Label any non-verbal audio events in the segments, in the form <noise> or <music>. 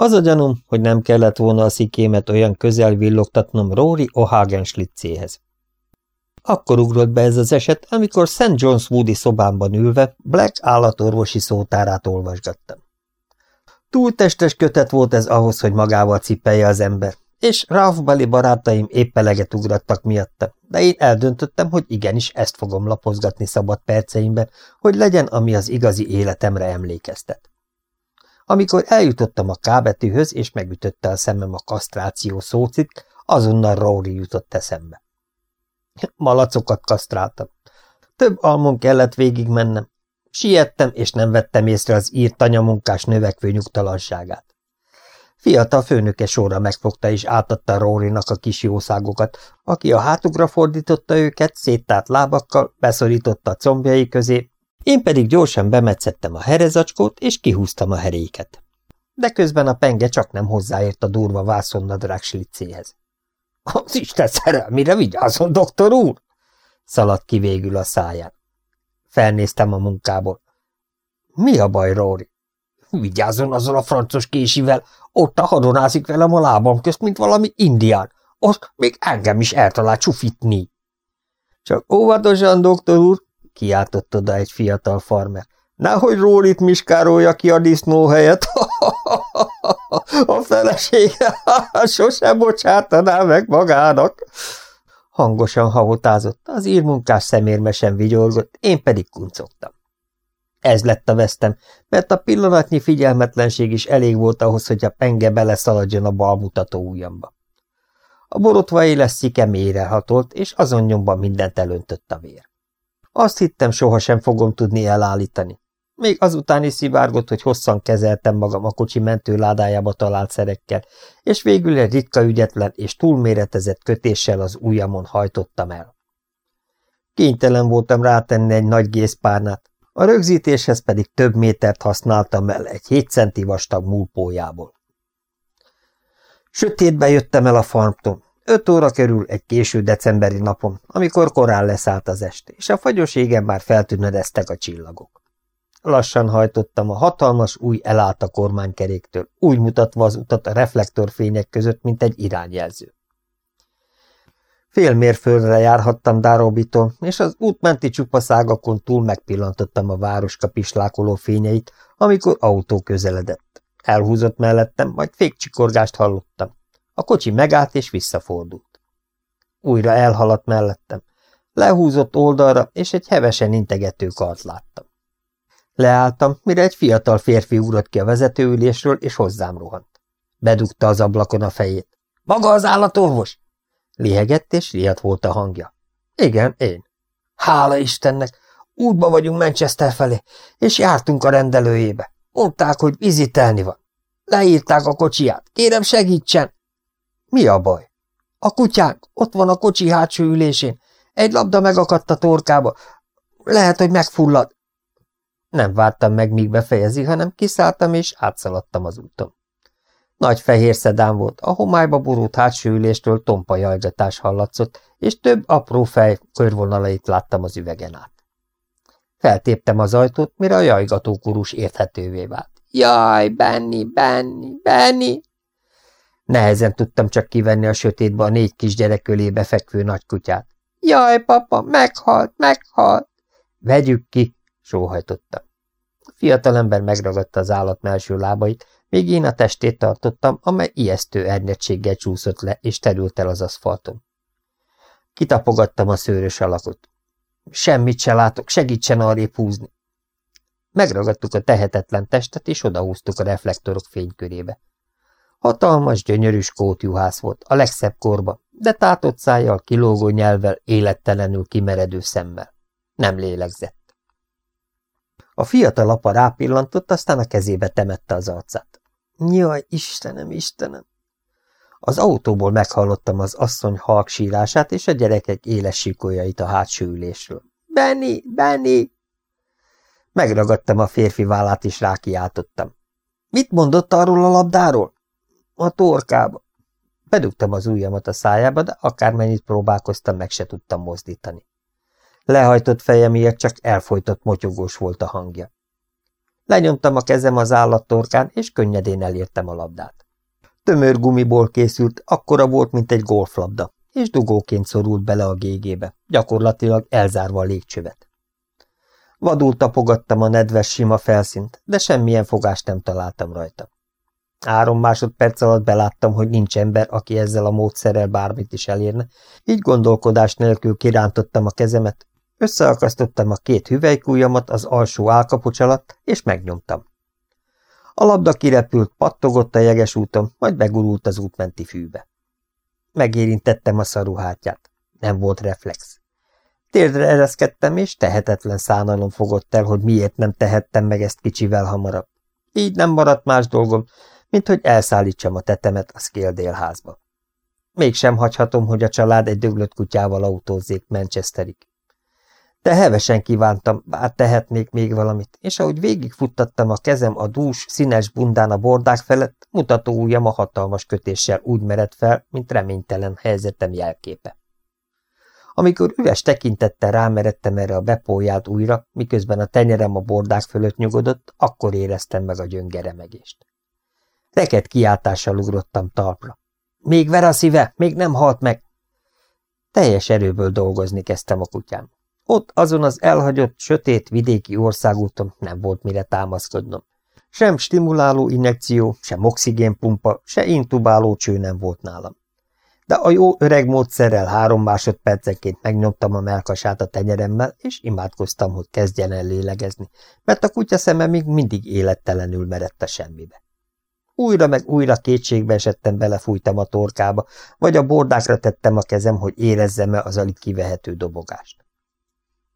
Az a gyanúm, hogy nem kellett volna a szikémet olyan közel villogtatnom Rory O'Hagen sliccéhez. Akkor ugrott be ez az eset, amikor St. John's Woodi szobámban ülve Black állatorvosi szótárát olvasgattam. Túltestes kötet volt ez ahhoz, hogy magával cipelje az ember, és Ralph-beli barátaim épp eleget ugrattak miatta, de én eldöntöttem, hogy igenis ezt fogom lapozgatni szabad perceimben, hogy legyen, ami az igazi életemre emlékeztet. Amikor eljutottam a kábetűhöz, és megütötte a szemem a kasztráció szócit, azonnal Rory jutott eszembe. Malacokat kasztráltam. Több almon kellett végigmennem. Siettem, és nem vettem észre az írt tanyamunkás növekvő nyugtalanságát. Fiatal főnöke sorra megfogta és átadta Rorynak a kis jószágokat, aki a hátukra fordította őket, széttárt lábakkal, beszorította a combjai közé, én pedig gyorsan bemetszettem a herezacskót, és kihúztam a heréket. De közben a penge csak nem hozzáért a durva vászonnadrág slicéhez. – Az Isten szerelmire vigyázzon, doktor úr! – szaladt ki végül a száján. Felnéztem a munkából. – Mi a baj, Rory? – Vigyázzon azzal a francos késivel, ott a hadonázik velem a lábam közt, mint valami indián. Azt még engem is eltalált csufitni. – Csak óvatosan, doktor úr! Kiáltott oda egy fiatal farmer. Nehogy rólit miskárolja ki a disznó helyet. <laughs> a felesége <laughs> sosem bocsátaná meg magának. Hangosan havotázott, az írmunkás szemérmesen vigyorgott, én pedig kuncogtam. Ez lett a vesztem, mert a pillanatnyi figyelmetlenség is elég volt ahhoz, hogy a penge beleszaladjon a balmutató ujjamba. A borotva éles szike mélyre hatolt, és azon nyomban mindent elöntött a vér. Azt hittem, sohasem fogom tudni elállítani. Még azután is szivárgott, hogy hosszan kezeltem magam a kocsi mentőládájába talált szerekkel, és végül egy ritka ügyetlen és túlméretezett kötéssel az ujjamon hajtottam el. Kénytelen voltam rátenni egy nagy gészpárnát, a rögzítéshez pedig több métert használtam el egy 7 centi vastag múlpójából. Sötétbe jöttem el a farmtól, Öt óra körül egy késő decemberi napon, amikor korán leszállt az este, és a fagyos égen már feltűnödeztek a csillagok. Lassan hajtottam a hatalmas új elállt a kormánykeréktől, úgy mutatva az utat a reflektorfények között, mint egy irányjelző. Fél mérföldre járhattam Dárobitól, és az útmenti csupaszágakon túl megpillantottam a városka pislákoló fényeit, amikor autó közeledett. Elhúzott mellettem, majd fékcsikorgást hallottam. A kocsi megállt és visszafordult. Újra elhaladt mellettem. Lehúzott oldalra, és egy hevesen integető kart láttam. Leálltam, mire egy fiatal férfi ugrott ki a vezetőülésről, és hozzám rohant. Bedugta az ablakon a fejét. – Maga az állatorvos? Lihegett, és riadt volt a hangja. – Igen, én. – Hála Istennek! Útba vagyunk Manchester felé, és jártunk a rendelőjébe. Mondták, hogy vizitelni van. Leírták a kocsiját. Kérem, segítsen! Mi a baj? A kutyánk, ott van a kocsi hátsó ülésén. Egy labda megakadt a torkába. Lehet, hogy megfullad. Nem vártam meg, míg befejezi, hanem kiszálltam és átszaladtam az úton. Nagy fehér szedán volt, a homályba borult hátsó üléstől tompa jajgatás hallatszott, és több apró fej körvonalait láttam az üvegen át. Feltéptem az ajtót, mire a jajgató kurus érthetővé vált. Jaj, Benni, Benni, Benni! Nehezen tudtam csak kivenni a sötétbe a négy kisgyerek ölébe fekvő nagykutyát. Jaj, papa, meghalt, meghalt! Vegyük ki, sóhajtottam. A fiatalember megragadta az állat melső lábait, még én a testét tartottam, amely ijesztő ernyettséggel csúszott le, és terült el az aszfalton. Kitapogattam a szőrös alakot. Semmit se látok, segítsen arrébb húzni. Megragadtuk a tehetetlen testet, és odahúztuk a reflektorok fénykörébe. Hatalmas, gyönyörű skótjuhász volt, a legszebb korba, de tátott szájjal, kilógó nyelvvel, élettelenül kimeredő szemmel. Nem lélegzett. A fiatal apa rápillantott, aztán a kezébe temette az arcát. Jaj, Istenem, Istenem! Az autóból meghallottam az asszony halk sírását és a gyerekek éles sikolyait a hátsó ülésről. Benni, Benni! Megragadtam a férfi vállát és rákiáltottam. Mit mondott arról a labdáról? A torkába. Bedugtam az ujjamat a szájába, de akármennyit próbálkoztam, meg se tudtam mozdítani. Lehajtott feje miatt csak elfolytott motyogós volt a hangja. Lenyomtam a kezem az állattorkán, és könnyedén elértem a labdát. Tömör gumiból készült, akkora volt, mint egy golflabda, és dugóként szorult bele a gégébe, gyakorlatilag elzárva a légcsövet. Vadul tapogattam a nedves sima felszínt, de semmilyen fogást nem találtam rajta. Három másodperc alatt beláttam, hogy nincs ember, aki ezzel a módszerrel bármit is elérne, így gondolkodás nélkül kirántottam a kezemet, összeakasztottam a két hüvelykújamat az alsó állkapocs alatt, és megnyomtam. A labda kirepült, pattogott a jeges úton, majd begurult az útmenti fűbe. Megérintettem a szaruhátját. Nem volt reflex. Térdre ereszkedtem, és tehetetlen szánalom fogott el, hogy miért nem tehettem meg ezt kicsivel hamarabb. Így nem maradt más dolgom, mint hogy elszállítsam a tetemet a Scale Mégsem hagyhatom, hogy a család egy döglött kutyával autózzék Manchesterig. De hevesen kívántam, bár tehetnék még valamit, és ahogy végigfuttattam a kezem a dús, színes bundán a bordák felett, mutató ujjam a hatalmas kötéssel úgy mered fel, mint reménytelen helyzetem jelképe. Amikor üres tekintettel rámeredtem erre a bepóját újra, miközben a tenyerem a bordák fölött nyugodott, akkor éreztem meg a gyöngeremegést. Reket kiáltással ugrottam talpra. Még ver a szíve, még nem halt meg! Teljes erőből dolgozni kezdtem a kutyám. Ott azon az elhagyott, sötét vidéki országúton nem volt mire támaszkodnom. Sem stimuláló injekció, sem oxigénpumpa, se intubáló cső nem volt nálam. De a jó öreg módszerrel három másodpercenként megnyomtam a melkasát a tenyeremmel, és imádkoztam, hogy kezdjen el lélegezni, mert a kutya szeme még mindig élettelenül merett a semmibe. Újra meg újra kétségbe esettem, belefújtam a torkába, vagy a bordákra tettem a kezem, hogy érezzem-e az alig kivehető dobogást.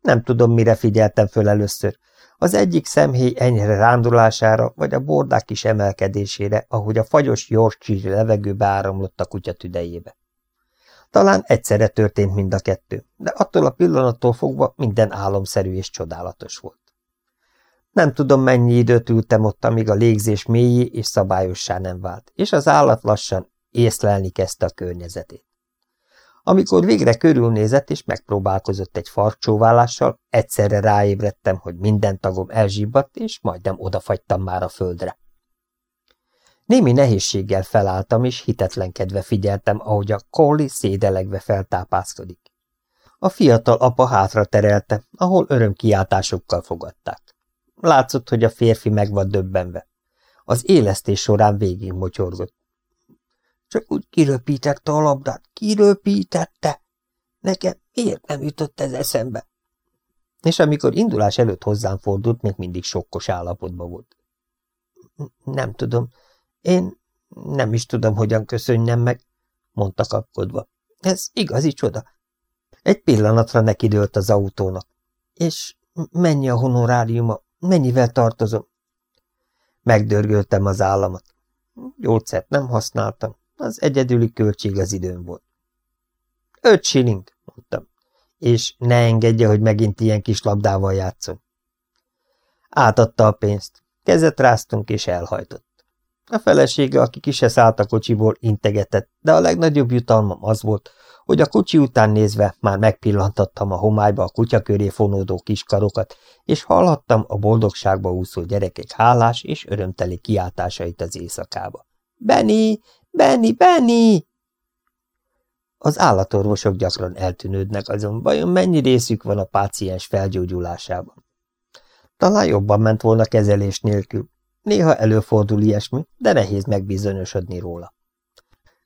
Nem tudom, mire figyeltem föl először. Az egyik szemhéj enyhe rándulására, vagy a bordák is emelkedésére, ahogy a fagyos Yorkshire levegőbe áramlott a kutya tüdejébe. Talán egyszerre történt mind a kettő, de attól a pillanattól fogva minden álomszerű és csodálatos volt. Nem tudom, mennyi időt ültem ott, amíg a légzés mélyé és szabályossá nem vált, és az állat lassan észlelni kezdte a környezetét. Amikor végre körülnézett és megpróbálkozott egy farkcsóválással, egyszerre ráébredtem, hogy minden tagom elzsibbadt, és majdnem odafagytam már a földre. Némi nehézséggel felálltam, és hitetlenkedve figyeltem, ahogy a Collie szédelegve feltápászkodik. A fiatal apa hátra terelte, ahol örömkiáltásokkal fogadták. Látszott, hogy a férfi meg van döbbenve. Az élesztés során végig mocsorgott. Csak úgy kiröpítette a labdát, kiröpítette. Nekem miért nem jutott ez eszembe? És amikor indulás előtt hozzám fordult, még mindig sokkos állapotban volt. Nem tudom. Én nem is tudom, hogyan köszönjem meg, mondta kapkodva. Ez igazi csoda. Egy pillanatra nekidőlt az autónak. És mennyi a honoráriuma? Mennyivel tartozom? Megdörgöltem az államat. Gyógyszert nem használtam. Az egyedüli költség az időm volt. Öt shilling, mondtam, és ne engedje, hogy megint ilyen kis labdával játszom. Átadta a pénzt, kezet ráztunk és elhajtott. A felesége, aki ki se szállt a kocsiból, integetett, de a legnagyobb jutalmam az volt, hogy a kocsi után nézve már megpillantottam a homályba a kutya köré fonódó kiskarokat, és hallhattam a boldogságba úszó gyerekek hálás és örömteli kiáltásait az éjszakába. – Benny! Benny! Benny! Az állatorvosok gyakran eltűnődnek, azon vajon mennyi részük van a páciens felgyógyulásában? Talán jobban ment volna kezelés nélkül. Néha előfordul ilyesmi, de nehéz megbizonyosodni róla.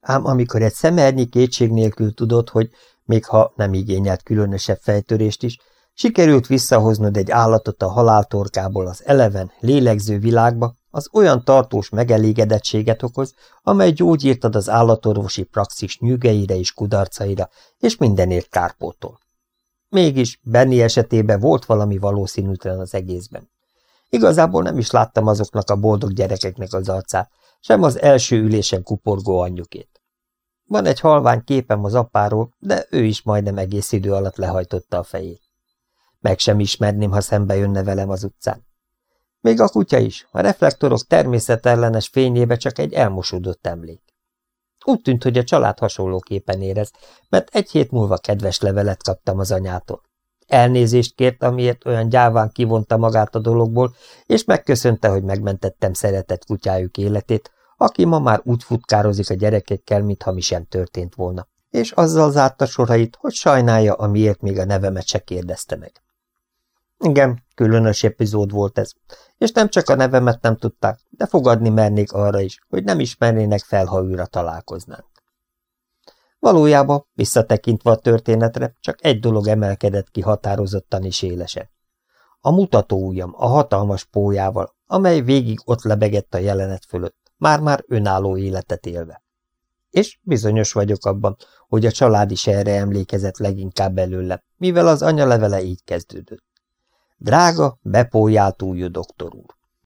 Ám amikor egy szemernyi kétség nélkül tudod, hogy még ha nem igényelt különösebb fejtörést is, sikerült visszahoznod egy állatot a haláltorkából az eleven, lélegző világba, az olyan tartós megelégedettséget okoz, amely gyógyírt ad az állatorvosi praxis nyűgeire és kudarcaira, és mindenért kárpótol. Mégis Benny esetében volt valami valószínűtlen az egészben. Igazából nem is láttam azoknak a boldog gyerekeknek az arcát, sem az első ülésen kuporgó anyjukét. Van egy halvány képem az apáról, de ő is majdnem egész idő alatt lehajtotta a fejét. Meg sem ismerném, ha szembe jönne velem az utcán. Még a kutya is, a reflektorok természetellenes fényébe csak egy elmosódott emlék. Úgy tűnt, hogy a család hasonlóképpen érez, mert egy hét múlva kedves levelet kaptam az anyától. Elnézést kért, amiért olyan gyáván kivonta magát a dologból, és megköszönte, hogy megmentettem szeretett kutyájuk életét, aki ma már úgy futkározik a gyerekekkel, mintha mi sem történt volna, és azzal zárta sorait, hogy sajnálja, amiért még a nevemet se kérdezte meg. Igen, különös epizód volt ez, és nem csak a nevemet nem tudták, de fogadni mernék arra is, hogy nem ismernének fel, ha újra találkoznánk. Valójában, visszatekintve a történetre, csak egy dolog emelkedett ki határozottan és élesen. A mutatóujjam a hatalmas pójával, amely végig ott lebegett a jelenet fölött, már-már önálló életet élve. És bizonyos vagyok abban, hogy a család is erre emlékezett leginkább belőle, mivel az anyalevele így kezdődött. Drága, bepójált újjú doktor úr.